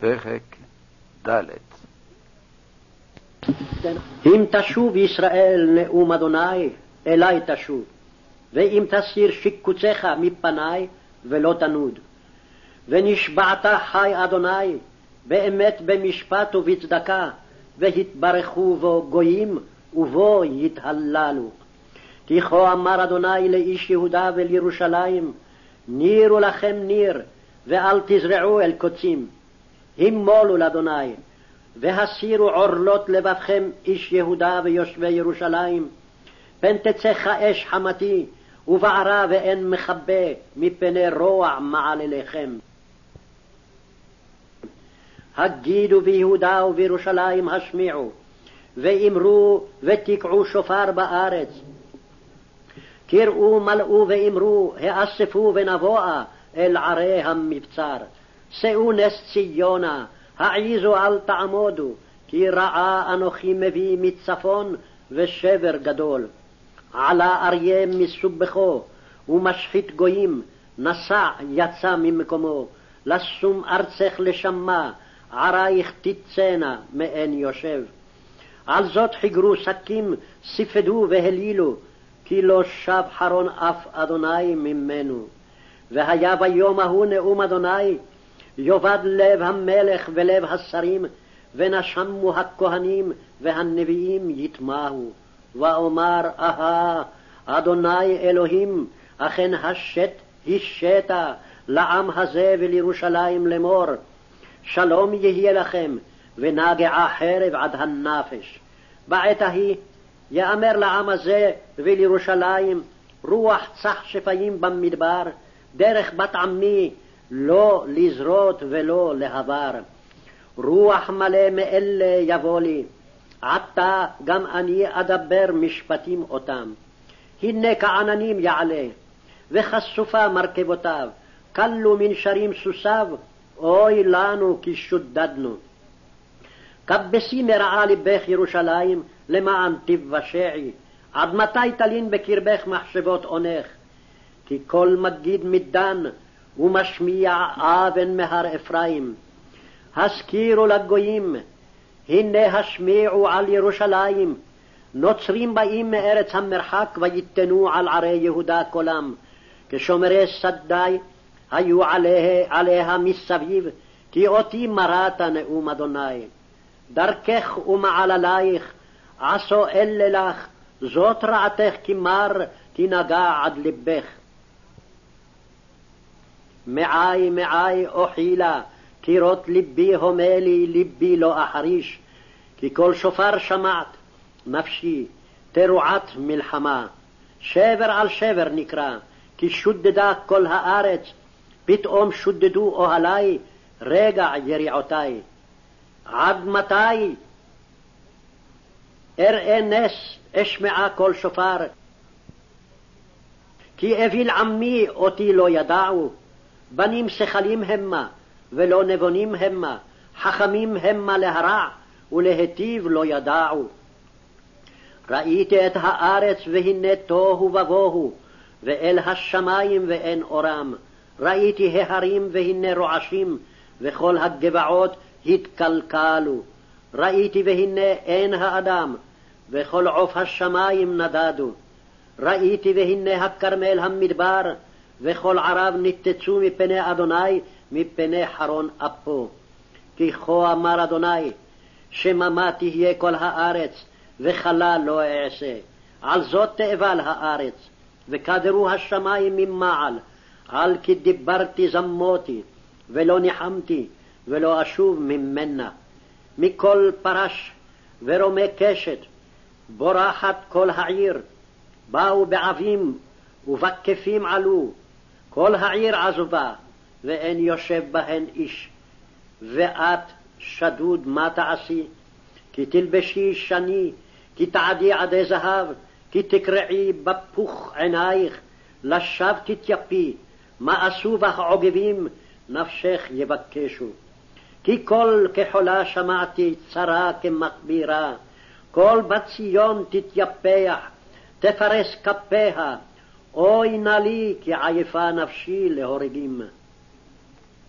פרק ד' אם תשוב ישראל נאום אדוני, אלי תשוב, ואם תסיר שיקוציך מפני, ולא תנוד. ונשבעת חי אדוני, באמת במשפט ובצדקה, והתברכו בו גויים, ובו יתהללו. כי כה אמר אדוני לאיש יהודה ולירושלים, נירו לכם ניר, ואל תזרעו אל קוצים. הימולו לאדוני, והסירו עורלות לבבכם איש יהודה ויושבי ירושלים. פן תצא אש חמתי, ובערה ואין מכבה, מפני רוע מעלליכם. הגידו ביהודה ובירושלים השמיעו, ואמרו ותקעו שופר בארץ. קראו מלאו ואמרו, האספו ונבואה אל ערי המבצר. שאו נס ציונה, העיזו אל תעמודו, כי רעה אנוכי מביא מצפון ושבר גדול. עלה אריה מסובכו, ומשחית גויים, נסע יצא ממקומו, לשום ארצך לשמה, ערייך תצאנה מאין יושב. על זאת חיגרו שקים, ספדו והלילו, כי לא שב חרון אף אדוני ממנו. והיה ביום ההוא נאום אדוני, יאבד לב המלך ולב השרים, ונשמו הכהנים והנביאים יטמעו. ואומר, אהה, אדוני אלוהים, אכן השת השתה לעם הזה ולירושלים לאמור, שלום יהיה לכם, ונגעה חרב עד הנפש. בעת ההיא יאמר לעם הזה ולירושלים, רוח צח שפיים במדבר, דרך בת עמי, לא לזרות ולא להבר. רוח מלא מאלה יבוא לי, עתה גם אני אדבר משפטים אותם. הנה כעננים יעלה, וחשופה מרכבותיו, כלו מנשרים סוסיו, אוי לנו כי שודדנו. כבסי מרעה לבך ירושלים, למען תבשעי, עד מתי תלין בקרבך מחשבות אונך? כי כל מגיד מדן, ומשמיע אבן מהר אפרים. הזכירו לגויים, הנה השמיעו על ירושלים, נוצרים באים מארץ המרחק ויתנו על ערי יהודה קולם, כשומרי שדי היו עליה, עליה מסביב, כי אותי מרת נאום אדוני. דרכך ומעללייך עשו אלה לך, זאת רעתך כי מר תנגע עד לבך. מעי מעי אוכילה, קירות ליבי הומה לי, ליבי לא אחריש, כי כל שופר שמעת, נפשי, תרועת מלחמה. שבר על שבר נקרא, כי שודדה כל הארץ, פתאום שודדו אוהלי, רגע יריעותי. עד מתי אראה נס, אשמעה כל שופר? כי אוויל עמי אותי לא ידעו, בנים שכלים המה, ולא נבונים המה, חכמים המה להרע, ולהיטיב לא ידעו. ראיתי את הארץ והנה תוהו ובוהו, ואל השמים ואין אורם. ראיתי ההרים והנה רועשים, וכל הגבעות התקלקלו. ראיתי והנה אין האדם, וכל עוף השמים נדדו. ראיתי והנה הכרמל המדבר, וכל ערב ניתצו מפני אדוני, מפני חרון אפו. כי כה אמר אדוני, שממה תהיה כל הארץ, וכלה לא אעשה. על זאת תאבל הארץ, וקדרו השמים ממעל, על כי דיברתי זמותי, ולא ניחמתי, ולא אשוב ממנה. מכל פרש ורומה קשת, בורחת כל העיר, באו בעבים ובכפים עלו, כל העיר עזובה, ואין יושב בהן איש. ואת, שדוד, מה תעשי? כי תלבשי שני, כי תעדי עדי זהב, כי תקרעי בפוך עינייך, לשווא תתייפי, מה עשו בך עוגבים, נפשך יבקשו. כי קול כחולה שמעתי, צרה כמכבירה, כל בת ציון תתייפח, תפרס כפיה, אוי נא לי כי עייפה נפשי להורגים.